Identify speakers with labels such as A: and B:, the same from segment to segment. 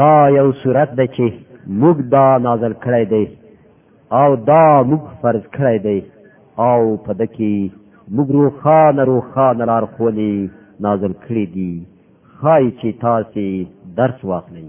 A: دا یو صورت ده چې موږ دا نازل کړی دی او دا موږ فرض کړی دی او په د کې موږ روښانه روښانه لارښوونې نازل کړې دي ښایي چې تاسې درس واخلئ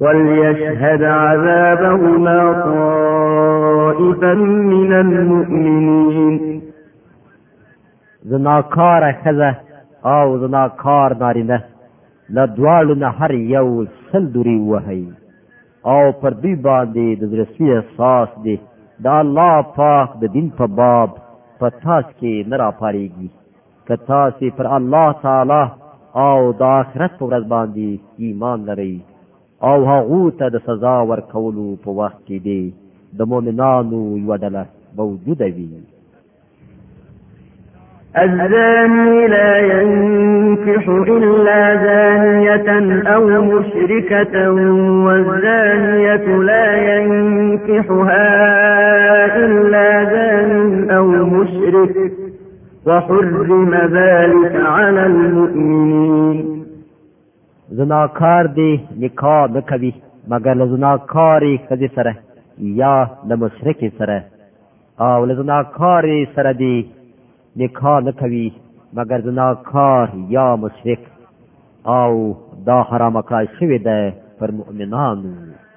B: وليشهد عذابهما طائفا من المؤمنين
A: زناکار خزه او زناکار نارینه له دواړو نه هر یو سل دوری وهي او پر دوی باندې د زرسي احساس دی دا الله پاک د دین په باب په تاس کې نه راپاریږي که تاسو پر الله تعالی او د آخرت په ورځ باندې ایمان لرئ او هغه ته د سزا ورکولو په وخت کې دی د مؤمنانو یو ډله موجوده وي
B: الزاني لا ينكح إلا زانية أو مشركة والزانية لا ينكحها إلا زان أو مشرك وحرم ذلك على المؤمنين
A: زناکار دی نکاح نکوي مګر له زناکارې ښځې سره یا له مشرکې سره او له زناکارې سره دی نکاح نکوي مګر زناکار یا مشرک او دا حرام کړای شوی دی پر مؤمنانو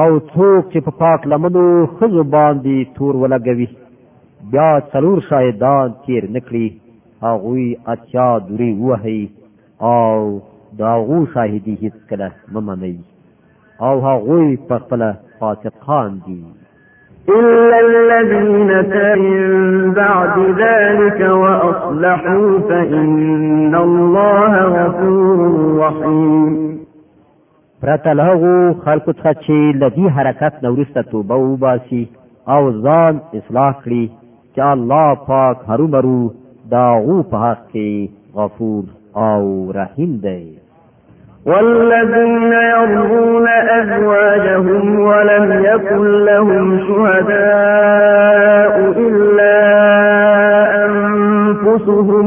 A: او څوک چې په پاک لمنو خزو باندې تور ولګوي بیا څلور شاهدان تیر نکړي هغوی اتیا دوری وهي او دا غو شاهدی هیڅ کله ممنئ او هغوی په خپل فاسقان دي
B: إلا الذين من بعد ذلك وأصلحوا فإن الله غفور رحيم
A: پرته له هغو خلکو څخه چې له دې حرکت نه وروسته توبه وباسي او ځان اصلاح کړي چې الله پاک هرومرو د هغو په حق کې غفور او رحیم دی
B: والذين يرضون أزواجهم ولم يكن لهم شهداء إلا أنفسهم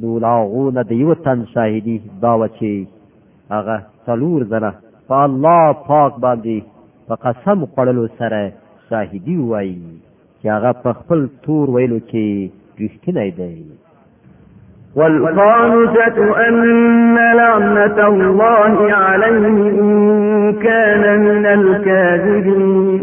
A: نو لاغونه د یو تن شاهدی دا و چې هغه څلور زنه په الله پاک باندې په قسم خوړلو سره شاهدی وایي چې هغه په خپل تور ویلو کې رښتینی دی
B: والخامسة أن لعنة الله عليه إن كان من الكاذبين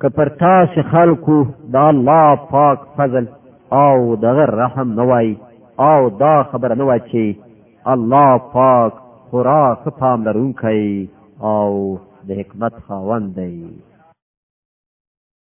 A: که پر تاسو خلکو د الله پاک فضل او دغه رحم نه وای او دا خبره نه وای چې الله پاک خورا ښه پاملرونکی او د حکمت خاوند دی